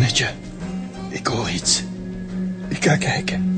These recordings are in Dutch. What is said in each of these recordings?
Annetje, ik hoor iets. Ik ga kijken.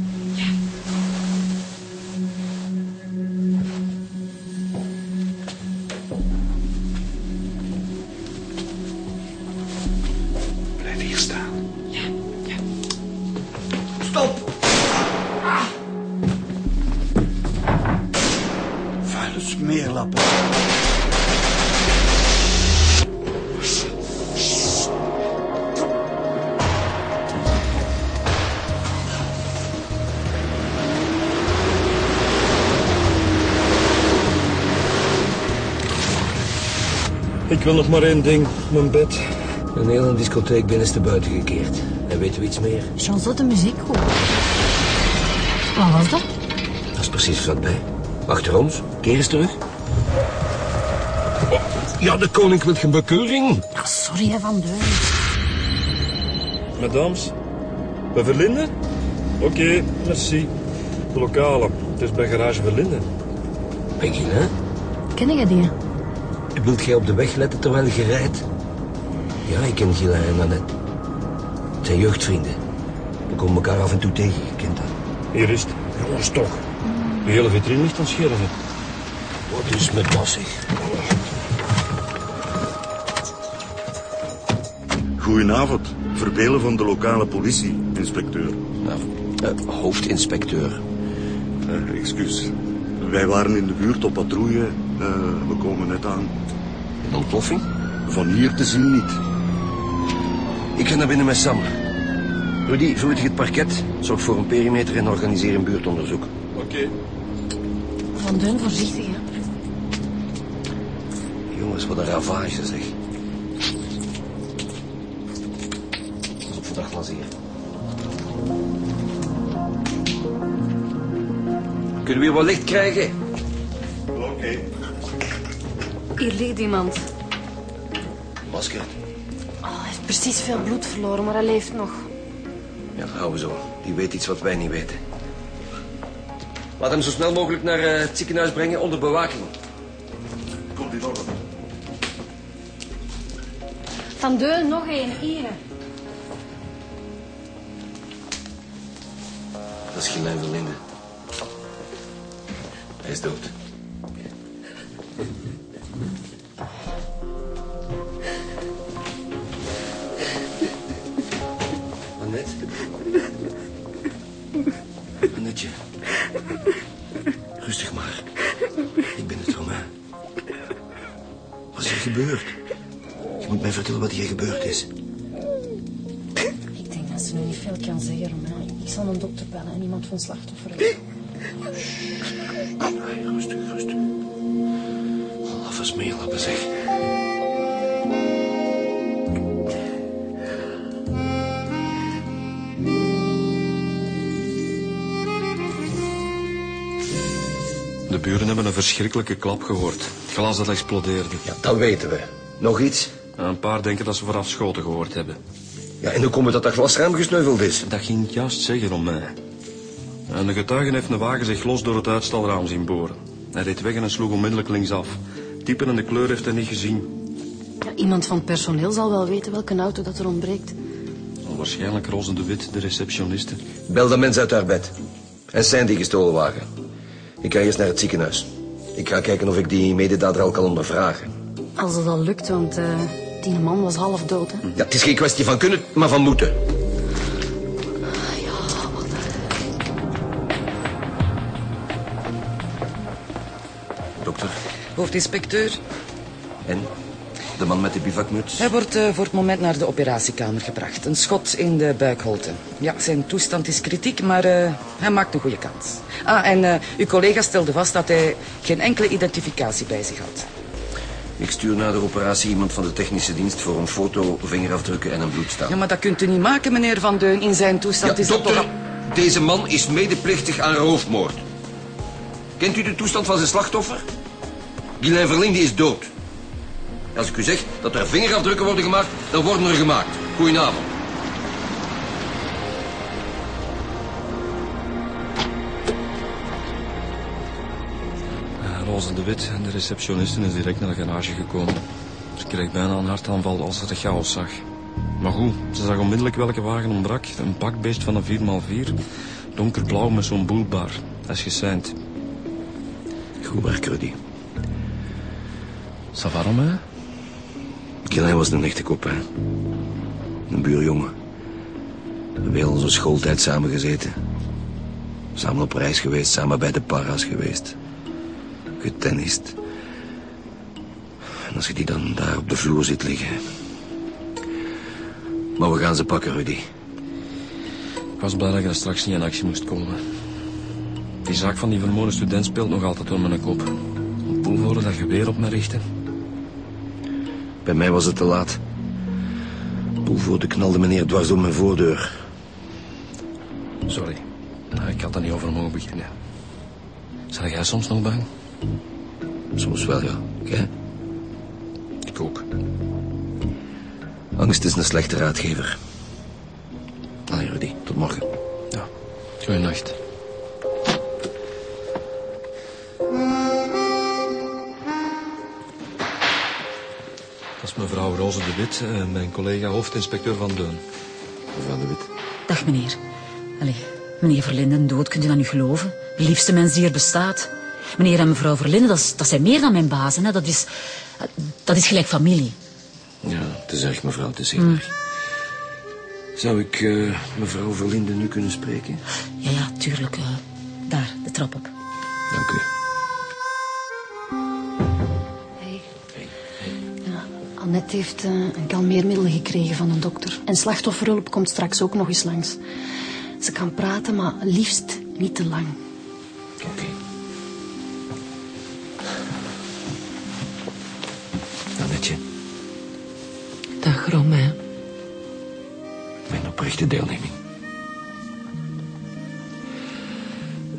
Ik wil nog maar één ding, mijn bed. Een hele discotheek binnenstebuiten gekeerd. En weten we iets meer? Jean zat de muziek goed. Wat was dat? Dat is precies wat bij. Achter ons, keer eens terug. Ja, de koninklijke bekeuring. Ah, sorry, hè, Van Deun. Madames, bij Verlinden? Oké, merci. De lokale. Het is bij garage Verlinden. Peggy, hè? Ken je die? Wilt jij op de weg letten terwijl je rijdt? Ja, ik ken Gila en Annette. Het zijn jeugdvrienden. We komen elkaar af en toe tegen, je kent dat. Hier is het. Jongens, toch. De hele vitrine ligt aan scherven. Wat is met dat, zeg? Goedenavond. Verbelen van de lokale politie, inspecteur. Nou, eh, hoofdinspecteur. Eh, excuus. Wij waren in de buurt op patrouille. Eh, we komen net aan. Een ontploffing? Van hier te zien niet. Ik ga naar binnen met Sam. Rudy, verwittig het parket. Zorg voor een perimeter en organiseer een buurtonderzoek. Oké. Van Deun, voorzichtig, hè. Jongens, wat een ravage, zeg. Pas op voor dat glas hier. Kunnen we hier wat licht krijgen? Oké. Hier ligt iemand. Masker. Oh, hij heeft precies veel bloed verloren, maar hij leeft nog. Ja, houden we zo. Die weet iets wat wij niet weten. Laat hem zo snel mogelijk naar eh, het ziekenhuis brengen onder bewaking. Komt in orde. Van Deun, nog één, hier. Dat is Gilijn Verlinde. Hij is dood. Wat hier gebeurd is. Ik denk dat ze nu niet veel kan zeggen, Romain. Ik zal een dokter bellen en iemand van slachtoffer. Rustig, rustig. Laffe smeerlappen, zeg. De buren hebben een verschrikkelijke klap gehoord. Het glas dat explodeerde. Ja, dat weten we. Nog iets? Een paar denken dat ze vooraf schoten gehoord hebben. Ja, en hoe komt het dat dat glasruim gesneuveld is? Dat ging ik juist zeggen om mij. En de getuige heeft een wagen zich los door het uitstalraam zien boren. Hij reed weg en sloeg onmiddellijk linksaf. Typen en de kleur heeft hij niet gezien. Ja, iemand van het personeel zal wel weten welke auto dat er ontbreekt. Waarschijnlijk Roze de Wit, de receptioniste. Bel de mens uit haar bed. En zijn die gestolen wagen. Ik ga eerst naar het ziekenhuis. Ik ga kijken of ik die mededader al kan ondervragen. Als het al lukt, want eh, die man was half dood, hè. Ja, het is geen kwestie van kunnen, maar van moeten. Dokter, Hoofdinspecteur, en? De man met de bivakmuts? hij wordt eh, voor het moment naar de operatiekamer gebracht. Een schot in de buikholte. Ja, zijn toestand is kritiek, maar eh, hij maakt een goede kans. Ah, en eh, uw collega stelde vast dat hij geen enkele identificatie bij zich had. Ik stuur na de operatie iemand van de technische dienst voor een foto, vingerafdrukken en een bloedstaal. Ja, maar dat kunt u niet maken, meneer Van Deun. In zijn toestand Ja, is dat dokter, toch... deze man is medeplichtig aan roofmoord. Kent u de toestand van zijn slachtoffer? Guilain Verlinde is dood. Als ik u zeg dat er vingerafdrukken worden gemaakt, dan worden er gemaakt. Goedenavond. Roze de Wit en de receptioniste is direct naar de garage gekomen. Ze kreeg bijna een hartaanval als ze de chaos zag. Maar goed, Ze zag onmiddellijk welke wagen ontbrak. Een pakbeest van een 4x4. Donkerblauw met zo'n boelbar. Dat is geseind. Goed werk, Rudy. Ça va, Romain? Gilles was een echte kop, hè. Een buurjongen. We hebben al onze schooltijd samen gezeten. Samen op reis geweest, samen bij de para's geweest. Getennist. En als je die dan daar op de vloer ziet liggen... Maar we gaan ze pakken, Rudy. Ik was blij dat je er straks niet in actie moest komen. Die zaak van die vermoorde student speelt nog altijd door mijn kop. Een poelvoorde dat geweer op me richten. Bij mij was het te laat. Poelvoorde knalde meneer dwars door mijn voordeur. Sorry. Nou, ik had er niet over mogen beginnen. Zeg jij soms nog bang? Soms wel, ja. Jij? Ik ook. Angst is een slechte raadgever. Allee, Rudy, tot morgen. Ja. Goeienacht. Dat is mevrouw Roze de Wit, eh, mijn collega hoofdinspecteur van Deun. Mevrouw de Wit. Dag meneer. Allee, meneer Verlinden dood, kunt u dat nu geloven? De liefste mens die er bestaat. Meneer en mevrouw Verlinden, dat, is- dat zijn meer dan mijn bazen. Hè. Dat, is, dat is gelijk familie. Ja, het is erg, mevrouw, het is heel erg. Zou ik eh, mevrouw Verlinde nu kunnen spreken? Ja, ja, tuurlijk. eh, daar, de trap op. Dank u. Hey. Ja, Annette heeft eh, een kalmeermiddel gekregen van een dokter. En slachtofferhulp komt straks ook nog eens langs. Ze kan praten, maar liefst niet te lang. Oprechte deelneming.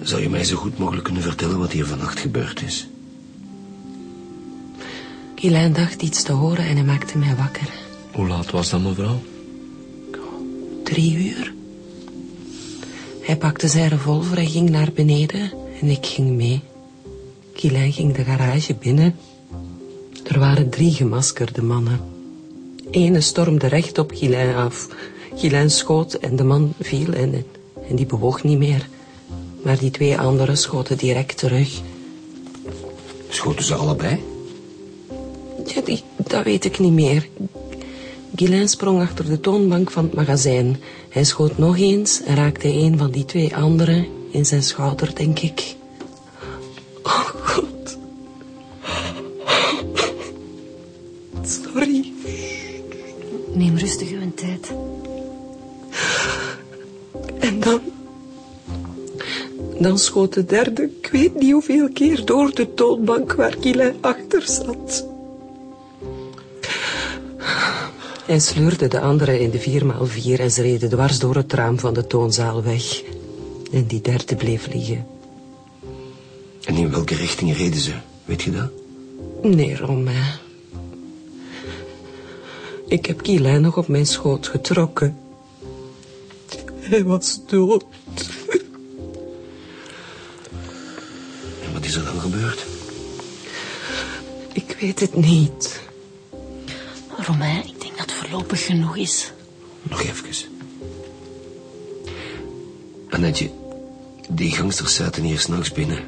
Zou je mij zo goed mogelijk kunnen vertellen wat hier vannacht gebeurd is? Guylain dacht iets te horen en hij maakte mij wakker. Hoe laat was dat, mevrouw? Drie uur. Hij pakte zijn revolver en ging naar beneden en ik ging mee. Guylain ging de garage binnen. Er waren drie gemaskerde mannen. Ene stormde recht op Guylain af. Guylain schoot en de man viel en, en die bewoog niet meer. Maar die twee anderen schoten direct terug. Schoten ze allebei? Ja, die, dat weet ik niet meer. Guylain sprong achter de toonbank van het magazijn. Hij schoot nog eens en raakte een van die twee anderen in zijn schouder, denk ik. De derde, ik weet niet hoeveel keer, door de toonbank waar Guylain achter zat. Hij sleurde de andere in de 4x4 en ze reden dwars door het raam van de toonzaal weg. En die derde bleef liggen. En in welke richting reden ze? Weet je dat? Nee, Romain. Ik heb Guylain nog op mijn schoot getrokken. Hij was dood. Is er dan gebeurd? Ik weet het niet. Romain, ik denk dat het voorlopig genoeg is. Nog even. Annetje, die gangsters zaten hier s'nachts binnen.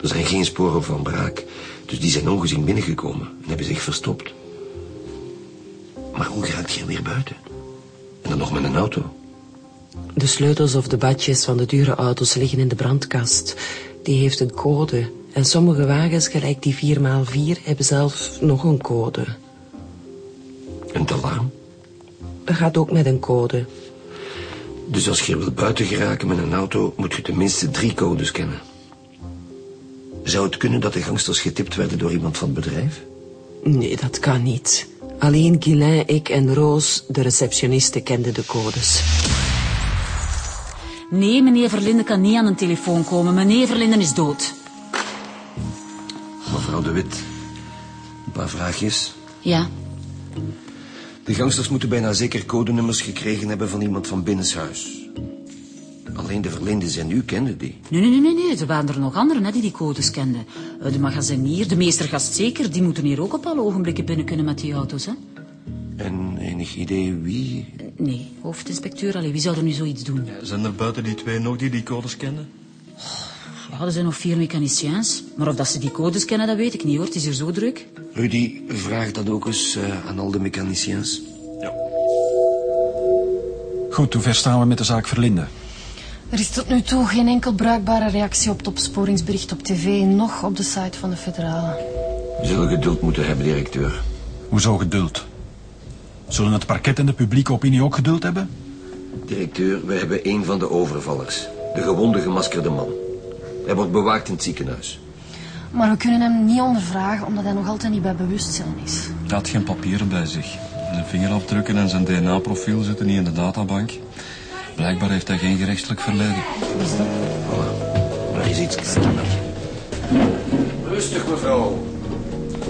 Er zijn geen sporen van braak, dus die zijn ongezien binnengekomen en hebben zich verstopt. Maar hoe geraakt je weer buiten? En dan nog met een auto? De sleutels of de badjes van de dure auto's liggen in de brandkast. Die heeft een code. En sommige wagens, gelijk die 4x4, hebben zelf nog een code. Een alarm? Dat gaat ook met een code. Dus als je wilt buiten geraken met een auto, moet je tenminste drie codes kennen. Zou het kunnen dat de gangsters getipt werden door iemand van het bedrijf? Nee, dat kan niet. Alleen Guylain, ik en Roos, de receptioniste, kenden de codes. Nee, meneer Verlinden kan niet aan een telefoon komen. Meneer Verlinden is dood. Mevrouw de Wit, een paar vraagjes. Ja, De gangsters moeten bijna zeker codenummers gekregen hebben van iemand van binnenshuis. Alleen de verlindens en u kenden die. Nee, nee, nee, nee, nee. Er waren er nog anderen hè, die die codes kenden. Eh, De magazinier, de meestergast zeker, die moeten hier ook op alle ogenblikken binnen kunnen met die auto's. Hè? En enig idee wie? Nee, hoofdinspecteur, allee, wie zou er nu zoiets doen? Zijn er buiten die twee nog die die codes kenden? Ja, er zijn nog vier mechaniciens. Maar of dat ze die codes kennen, dat weet ik niet hoor. Het is hier zo druk. Rudy, vraag dat ook eens eh, aan al de mechaniciens. Goed, hoe ver staan we met de zaak Verlinde? Er is tot nu toe geen enkel bruikbare reactie op het opsporingsbericht op tv... nog op de site van de federale. We zullen geduld moeten hebben, directeur. Hoezo geduld? Zullen het parket en de publieke opinie ook geduld hebben? Directeur, we hebben een van de overvallers. De gewonde gemaskerde man. Hij wordt bewaakt in het ziekenhuis. Maar we kunnen hem niet ondervragen... omdat hij nog altijd niet bij bewustzijn is. Hij had geen papieren bij zich. Zijn vingerafdrukken en zijn DNA-profiel zitten niet in de databank. Blijkbaar heeft hij geen gerechtelijk verleden. Er is iets Rustig, mevrouw.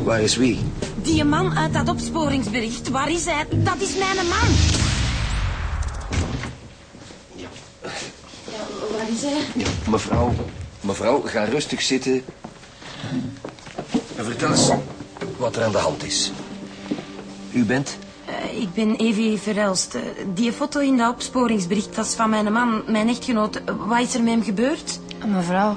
Waar is wie? Die man uit dat opsporingsbericht, waar is hij? Dat is mijn man. Waar is hij? Ja, mevrouw. Mevrouw, ga rustig zitten. En vertel eens wat er aan de hand is. U bent? Eh, ik ben Evie Verelst. Die foto in dat opsporingsbericht, dat is van mijn man, mijn echtgenoot. Wat is er met hem gebeurd? Mevrouw,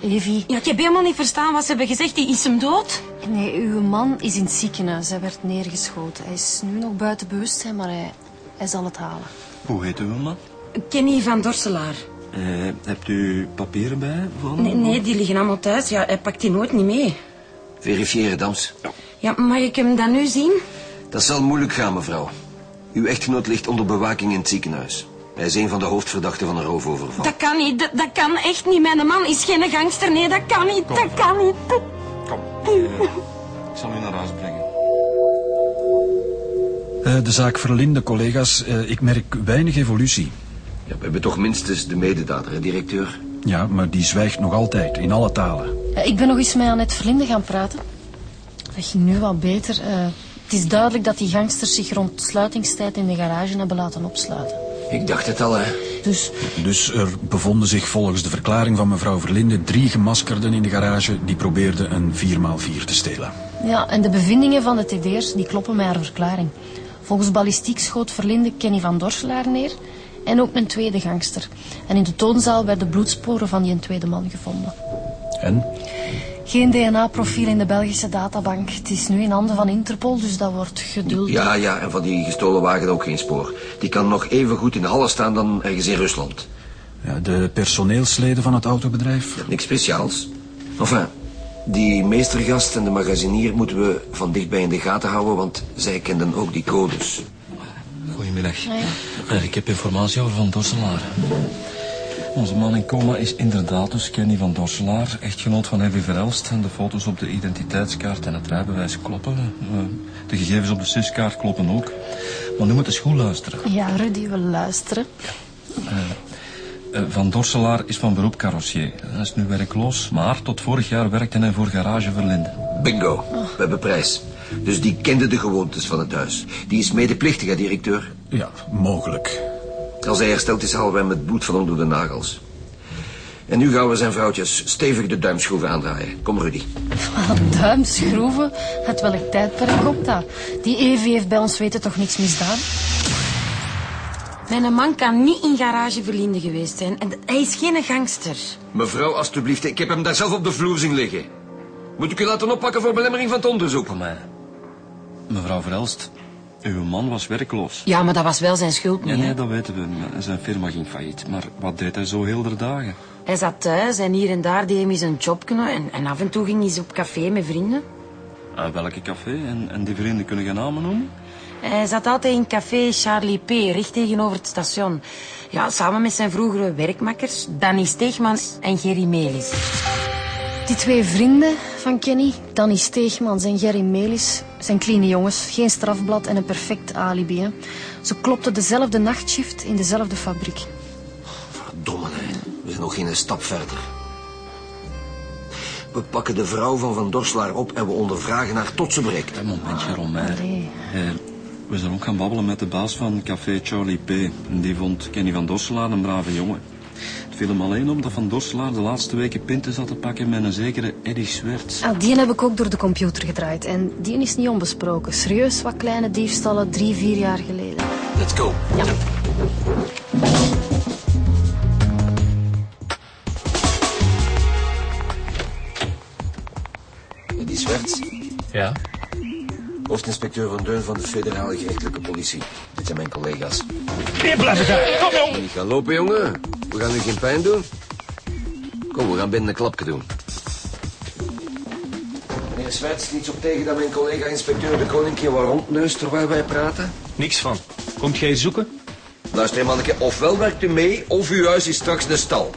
eh, Evie... Ja, ik heb helemaal niet verstaan wat ze hebben gezegd. Is hem dood? Nee, uw man is in het ziekenhuis. Hij werd neergeschoten. Hij is nu nog buiten bewustzijn, maar hij, hij zal het halen. Hoe heet uw man? Kenny van Dorselaar. Eh, hebt u papieren bij? Van... Nee, nee, die liggen allemaal thuis. Ja, hij pakt die nooit niet mee. Verifiëren, Dams. Ja, mag ik hem dan nu zien? Dat zal moeilijk gaan, mevrouw. Uw echtgenoot ligt onder bewaking in het ziekenhuis. Hij is een van de hoofdverdachten van een roofoverval. Dat kan niet, dat, dat kan echt niet. Mijn man is geen gangster. Nee, dat kan niet, dat kan niet. Ik zal u naar huis brengen. Eh, de zaak Verlinde, collega's. eh, ik merk weinig evolutie. Ja, we hebben toch minstens de mededader, hè, directeur? Ja, maar die zwijgt nog altijd, in alle talen. Eh, Ik ben nog eens met Annette Verlinde gaan praten. Dat ging nu wat beter. Eh, het is duidelijk dat die gangsters zich rond sluitingstijd in de garage hebben laten opsluiten. Ik dacht het al, hè. Dus Dus er bevonden zich volgens de verklaring van mevrouw Verlinde drie gemaskerden in de garage die probeerden een 4x4 te stelen. Ja, en de bevindingen van de TD'ers die kloppen met haar verklaring. Volgens ballistiek schoot Verlinde Kenny van Dorselaar neer en ook een tweede gangster. En in de toonzaal werden bloedsporen van die een tweede man gevonden. En? Geen DNA-profiel in de Belgische databank. Het is nu in handen van Interpol, dus dat wordt geduld. Ja, ja, en van die gestolen wagen ook geen spoor. Die kan nog even goed in de Halle staan dan ergens in Rusland. Ja, de personeelsleden van het autobedrijf? Niks speciaals. Enfin, die meestergast en de magazinier moeten we van dichtbij in de gaten houden, want zij kenden ook die codes. Goedemiddag. Eh, Ik heb informatie over Van Dorselaar. Onze man in coma is inderdaad dus Kenny van Dorselaar, echtgenoot van Evie Verelst. En de foto's op de identiteitskaart en het rijbewijs kloppen. Eh, De gegevens op de SIS-kaart kloppen ook. Maar nu moet eens goed luisteren. Ja, Rudy, we luisteren. Eh, Van Dorselaar is van beroep carrossier. Hij is nu werkloos, maar tot vorig jaar werkte hij voor Garage Verlinde. Bingo, we hebben prijs. Dus die kende de gewoontes van het huis. Die is medeplichtig, hè, directeur? Ja, mogelijk. Als hij hersteld is, halen we hem het bloed van onder de nagels. En nu gaan we zijn vrouwtjes stevig de duimschroeven aandraaien. Kom, Rudy. Wat duimschroeven. Uit welk tijdperk komt dat? Die Evie heeft bij ons weten toch niks misdaan? Mijn man kan niet in garage Verlinde geweest zijn. En hij is geen gangster. Mevrouw, alstublieft, ik heb hem daar zelf op de vloer zien liggen. Moet ik u laten oppakken voor belemmering van het onderzoek? Kom. Mevrouw Verelst, uw man was werkloos. Ja, maar dat was wel zijn schuld Ja, niet. hè. nee, dat weten we. Zijn firma ging failliet. Maar wat deed hij zo heel de dagen? Hij zat thuis en hier en daar deed hij een job en, en af en toe ging hij eens op café met vrienden. Aan welke café? En, en die vrienden kunnen geen namen noemen? Hij zat altijd in café Charlie P, recht tegenover het station. Ja, samen met zijn vroegere werkmakkers, Danny Steegmans en Gerry Melis. Die twee vrienden van Kenny, Danny Steegmans en Gerry Melis, zijn clean jongens. Geen strafblad en een perfect alibi. Hè. Ze klopten dezelfde nachtshift in dezelfde fabriek. Verdomme, hè. We zijn nog geen stap verder. We pakken de vrouw van Van Dorselaar op en we ondervragen haar tot ze breekt. Een momentje, Romain. Eh, we zijn ook gaan babbelen met de baas van café Charlie P. En die vond Kenny van Dorselaar een brave jongen. Het viel hem alleen op dat Van Dorselaar de laatste weken pinten zat te pakken met een zekere Eddie Swerts. Ah, die heb ik ook door de computer gedraaid. En die is niet onbesproken. Serieus wat kleine diefstallen drie, vier jaar geleden. Let's go. Die Zwerts, Ja? hoofdinspecteur Van Deun van de federale gerechtelijke politie. Dit zijn mijn collega's. Hier blijven daar. Kom, jong. Niet gaan lopen, jongen. We gaan u geen pijn doen. Kom, we gaan binnen een klapje doen. Meneer Zwerts, niets op tegen dat mijn collega-inspecteur de koning hier wat rondneust terwijl wij praten? Niks van. Komt jij zoeken? Luister, manneke, ofwel werkt u mee, of uw huis is straks de stal.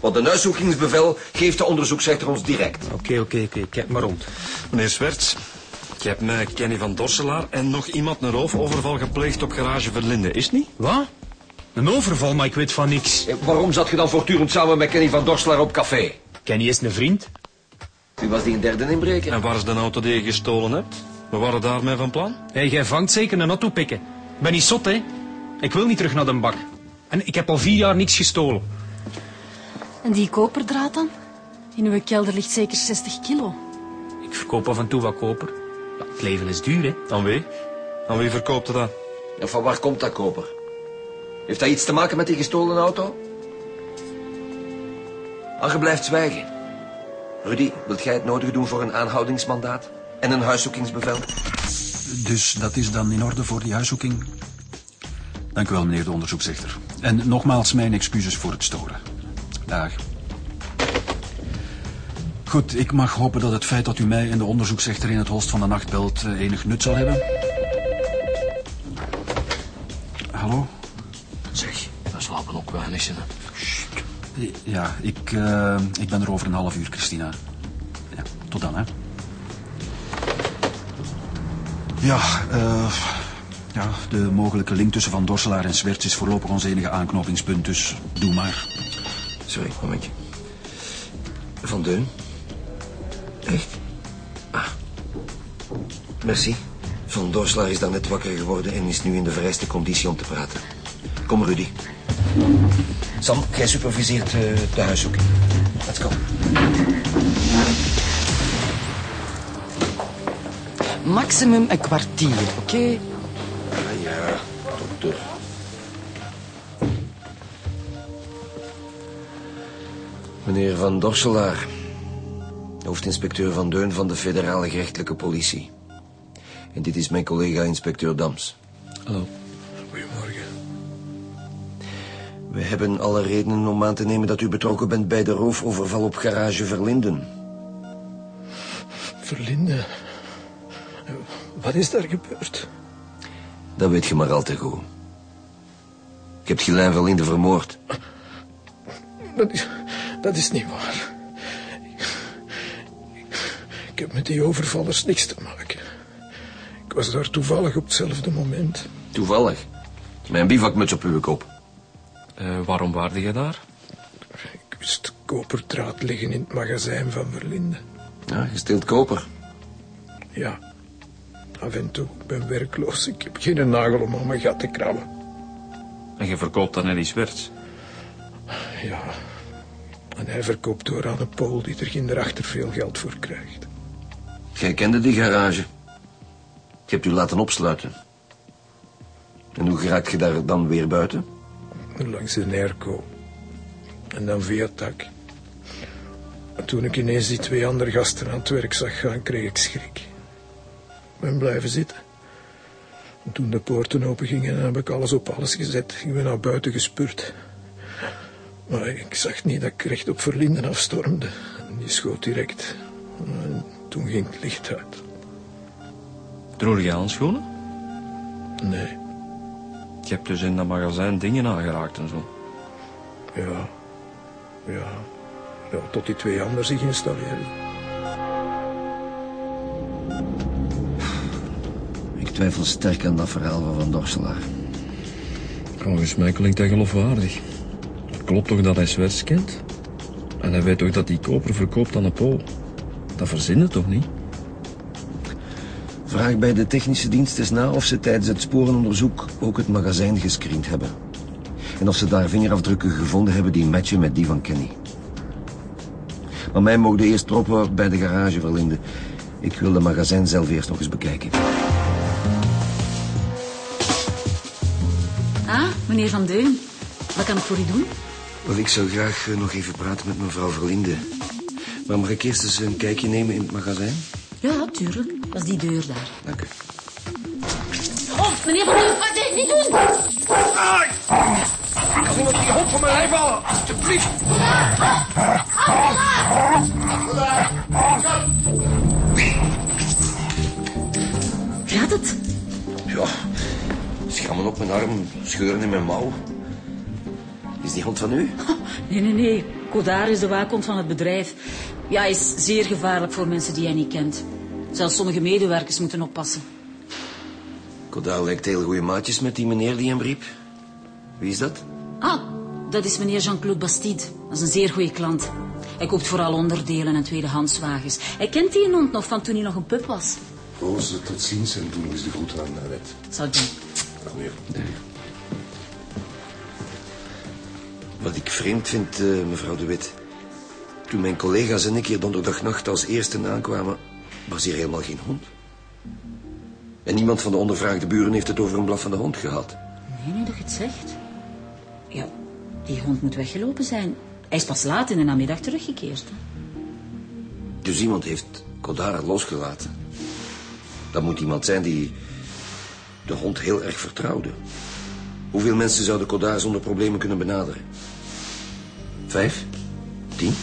Want een huiszoekingsbevel geeft de onderzoeksrechter ons direct. Oké, oké, oké. Kijk maar rond. Meneer Swerts, je hebt met Kenny van Dorselaar en nog iemand een roofoverval gepleegd op garage Verlinde, is het niet? Wat? Een overval, maar ik weet van niks. Eh, Waarom zat je dan voortdurend samen met Kenny van Dorselaar op café? Kenny is een vriend. Wie was die een derde inbreker? En waar is de auto die je gestolen hebt? We waren daarmee van plan. Hé, jij vangt zeker een auto pikken. Ik ben niet zot, hè. Ik wil niet terug naar de bak. En ik heb al vier jaar niks gestolen. En die koperdraad dan? In uw kelder ligt zeker 60 kilo. Ik verkoop af en toe wat koper. Ja, het leven is duur, hè. Aan wie? Aan wie verkoopt dat? En van waar komt dat koper? Heeft dat iets te maken met die gestolen auto? Ange blijft zwijgen. Rudy, wilt jij het nodige doen voor een aanhoudingsmandaat? En een huiszoekingsbevel? Dus dat is dan in orde voor die huiszoeking? Dank u wel, meneer de onderzoeksrechter. En nogmaals mijn excuses voor het storen. Dag. Goed, ik mag hopen dat het feit dat u mij en de onderzoeksrechter in het holst van de nacht belt eh, enig nut zal hebben. Hallo? Slapen ook hè. Ja, ik, eh, ik ben er over een half uur, Christina. Ja, tot dan, hè. Ja, eh, ja, de mogelijke link tussen Van Dorselaar en Swerts is voorlopig ons enige aanknopingspunt, dus doe maar. Sorry, momentje. Van Deun? Echt? Ah. Merci. Van Dorselaar is daarnet wakker geworden en is nu in de vereiste conditie om te praten. Kom, Rudy. Sam, jij superviseert eh, de huiszoeking. Let's go. Maximum een kwartier, oké? Ah ja, dokter. Meneer Van Dorselaar, hoofdinspecteur Van Deun van de federale gerechtelijke politie. En dit is mijn collega-inspecteur Dams. Hallo. We hebben alle redenen om aan te nemen dat u betrokken bent bij de roofoverval op garage Verlinden. Verlinde. Wat is daar gebeurd? Dat weet je maar al te goed. Je hebt Gilijn Verlinde vermoord. Dat is, dat is niet waar. Ik heb met die overvallers niks te maken. Ik was daar toevallig op hetzelfde moment. Toevallig. Mijn bivakmuts op uw kop. Eh, waarom waarde je daar? Ik wist koperdraad liggen in het magazijn van Verlinde. Ja, je steelt koper. Ja, af en toe. Ik ben werkloos. Ik heb geen nagel om aan mijn gat te krabben. En je verkoopt dan Eddie Swerts. Ja, en hij verkoopt door aan een Pool die er ginder veel geld voor krijgt. Jij kende die garage. Je hebt u laten opsluiten. En hoe geraakt je daar dan weer buiten? Langs de Nerco. En dan via tak. En toen ik ineens die twee andere gasten aan het werk zag gaan, kreeg ik schrik. Ik ben blijven zitten. En toen de poorten open gingen, heb ik alles op alles gezet. Ik ben naar buiten gespurt. Maar ik zag niet dat ik recht op Verlinden afstormde. En die schoot direct. En toen ging het licht uit. Droeg je handschoenen? Nee, Je hebt dus in dat magazijn dingen aangeraakt en zo. ja. Ja. ja tot die twee anderen zich installeerden. Ik twijfel sterk aan dat verhaal van Van Dorselaar. Volgens mij klinkt dat geloofwaardig. Het klopt toch dat hij Swerts kent? En hij weet toch dat hij koper verkoopt aan een Pool? Dat verzinnen toch niet? Vraag bij de technische dienst eens na of ze tijdens het sporenonderzoek ook het magazijn gescreend hebben. En of ze daar vingerafdrukken gevonden hebben die matchen met die van Kenny. Maar mij mogen eerst droppen bij de garage verlinden. Ik wil de magazijn zelf eerst nog eens bekijken. Meneer Van Deun, wat kan ik voor u doen? Wel, ik zou graag eh, nog even praten met mevrouw Verlinde. Maar mag ik eerst eens een kijkje nemen in het magazijn? Ja, tuurlijk. Dat is die deur daar. Dank u. Oh, meneer Van Deun, wat deed niet doen? Kan iemand die hond van mijn lijf halen? Alsjeblieft. Gaat het? Ja, schrammen op mijn arm, scheuren in mijn mouw. Is die hond van u? Nee, nee, nee. Kodar is de waakhond van het bedrijf. Ja, hij is zeer gevaarlijk voor mensen die hij niet kent. Zelfs sommige medewerkers moeten oppassen. Kodal lijkt heel goede maatjes met die meneer die hem riep. Wie is dat? Ah, dat is meneer Jean-Claude Bastide. Dat is een zeer goede klant. Hij koopt vooral onderdelen en tweedehandswagens. Hij kent die hond nog van toen hij nog een pup was. Roze, tot ziens en doen eens de groeten aan Annette. Zal doen. Dag meneer. Wat ik vreemd vind, eh, mevrouw de Wit. Toen mijn collega's en ik hier donderdagnacht als eerste aankwamen... was hier helemaal geen hond. En niemand van de ondervraagde buren heeft het over een blaffende hond gehad. Nee, nu dat je het zegt. Ja, die hond moet weggelopen zijn. Hij is pas laat in de namiddag teruggekeerd. hè. Dus iemand heeft Kodara losgelaten. Dat moet iemand zijn die de hond heel erg vertrouwde. Hoeveel mensen zouden Kodara zonder problemen kunnen benaderen? Vijf? Tien?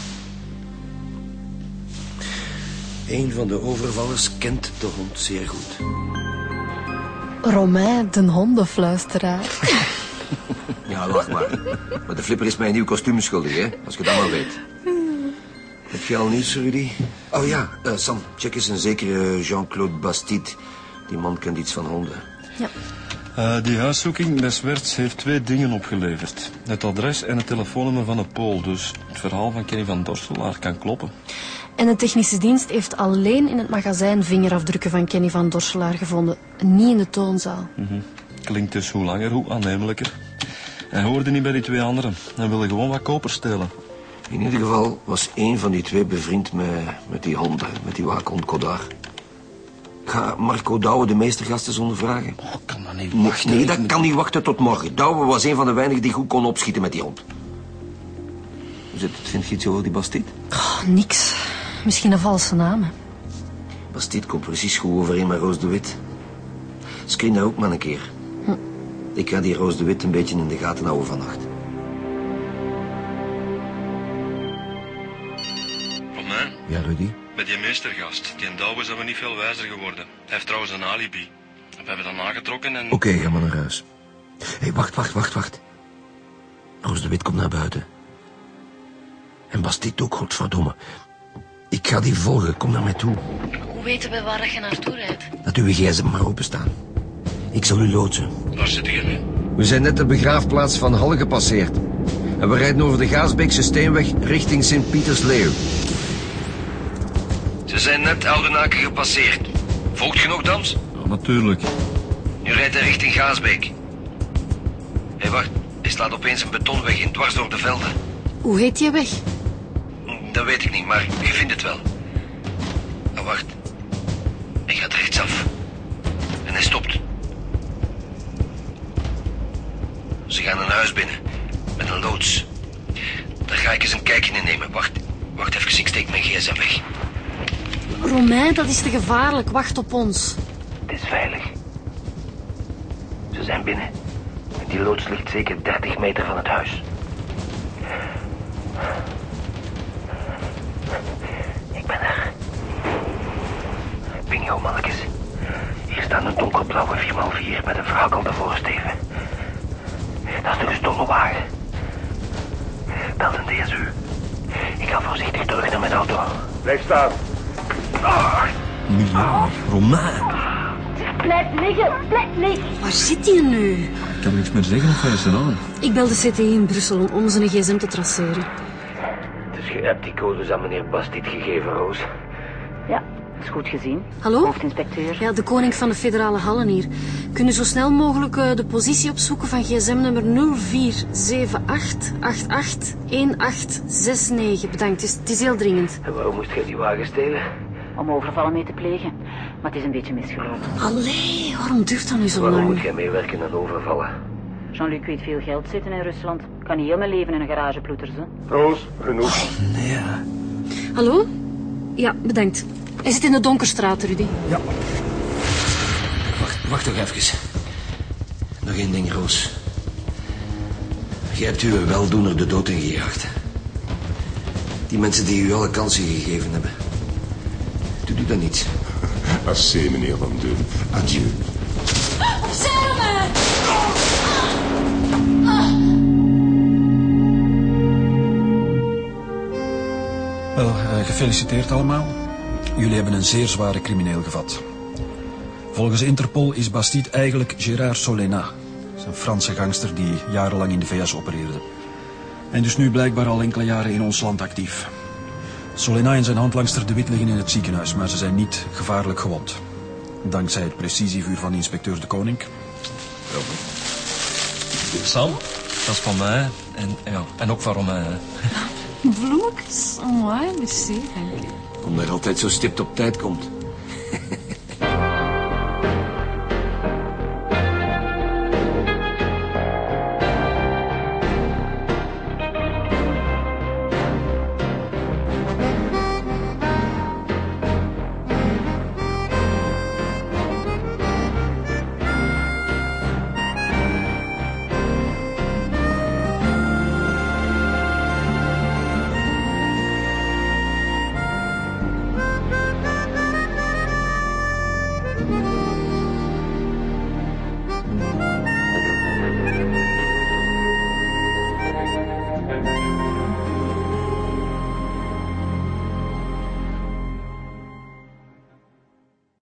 Een van de overvallers kent de hond zeer goed. Romain, de hondenfluisteraar. Ja, lach maar. Maar de flipper is mij een nieuw kostuum schuldig, hè? Als je dat maar weet. Heb je al nieuws, Rudy? Oh ja, eh, Sam, check eens een zekere Jean-Claude Bastide. Die man kent iets van honden. Ja. Eh, die huiszoeking bij Swerts heeft twee dingen opgeleverd. Het adres en het telefoonnummer van de Pool. Dus het verhaal van Kenny van Dorselaar kan kloppen. En de technische dienst heeft alleen in het magazijn vingerafdrukken van Kenny van Dorselaar gevonden. Niet in de toonzaal. Mhm. Klinkt dus hoe langer, hoe aannemelijker. Hij hoorde niet bij die twee anderen. Hij wilde gewoon wat koper stelen. In ieder geval was één van die twee bevriend met, met die hond, hè, met die waakhond Kodar. Ga Marco Douwe de meestergasten zonder vragen. Oh, kan dat niet Nee, wachten. nee, dat kan niet wachten tot morgen. Douwe was een van de weinigen die goed kon opschieten met die hond. Hoe zit het? Vind je iets over die Bastide? Oh, niks. Misschien een valse naam. hè. Bastide komt precies goed overeen met Roos de Wit. Screen dat ook maar een keer. Ik ga die Roos de Wit een beetje in de gaten houden vannacht. Romain, Ja, Rudy? Bij die meestergast. Die Douwe zijn we niet veel wijzer geworden. Hij heeft trouwens een alibi. We hebben dat nagetrokken en... Oké, ga maar naar huis. Hé, hey, wacht, wacht, wacht, wacht. Roos de Wit komt naar buiten. En Bastide ook, godverdomme. Ik ga die volgen, kom naar mij toe. Hoe weten we waar je naartoe rijdt? Laat uw gsm maar openstaan. Ik zal u loodsen. Waar zit je nu? We zijn net de begraafplaats van Halle gepasseerd. En we rijden over de Gaasbeekse Steenweg richting Sint-Pietersleeuw. Ze zijn net Oudenaken gepasseerd. Volgt je nog, Dams? Ja, natuurlijk. Nu rijdt hij richting Gaasbeek. Hé, hey, wacht. Hij slaat opeens een betonweg in, dwars door de velden. Hoe heet die weg? Dat weet ik niet, maar je vindt het wel. Ah, wacht. Hij gaat rechtsaf. En hij stopt. Ze gaan een huis binnen. Met een loods. Daar ga ik eens een kijkje in nemen. Wacht. Wacht even, ik steek mijn gsm weg. Romain, dat is te gevaarlijk. Wacht op ons. Het is veilig. Ze zijn binnen. Die loods ligt zeker 30 meter van het huis. Ik ben er. Bingo, mannetjes. Hier staat een donkerblauwe 4x4 met een verhakkelde voorsteven. Dat is de gestolen wagen. Bel een DSU. Ik ga voorzichtig terug naar mijn auto. Blijf staan. Miljard. Romain. Blijf liggen. Blijf liggen. Waar zit hij nu? Ik kan niks meer zeggen of hij is er aan. Ik bel de CTI in Brussel om zijn gsm te traceren. Dus je hebt die codes aan meneer Bastid gegeven, Roos. Ja, is goed gezien. Hallo? Hoofdinspecteur. Ja, de koning van de federale hallen hier. Kunnen zo snel mogelijk eh, de positie opzoeken van gsm-nummer 0478881869. Bedankt, het is, het is heel dringend. En waarom moest jij die wagen stelen? Om overvallen mee te plegen. Maar het is een beetje misgelopen. Allee, waarom duurt dat nu zo Waarom lang? moet jij meewerken aan overvallen? Jean-Luc weet veel geld zitten in Rusland. Kan niet heel mijn leven in een garage ploeteren. Roos, genoeg. Nee, Hallo? Ja, bedankt. Hij zit in de donkerstraat, Rudy. Wacht, wacht toch even. Nog één ding, Roos. Jij hebt uw weldoener de dood ingejaagd. Die mensen die u alle kansen gegeven hebben. Doet u dat niet? Assez, meneer Van Deun. Adieu. Wel, eh, gefeliciteerd allemaal. Jullie hebben een zeer zware crimineel gevat. Volgens Interpol is Bastide eigenlijk Gérard Solena. Dat is een Franse gangster die jarenlang in de VS opereerde. En dus nu blijkbaar al enkele jaren in ons land actief. Solena en zijn handlangster De Wit liggen in het ziekenhuis, maar ze zijn niet gevaarlijk gewond. Dankzij het precisievuur van inspecteur De Koning. Sam, dat is van mij. En, ja, en ook van hè. Bloemetjes? Oh, merci, dank je. Omdat er altijd zo stipt op tijd komt.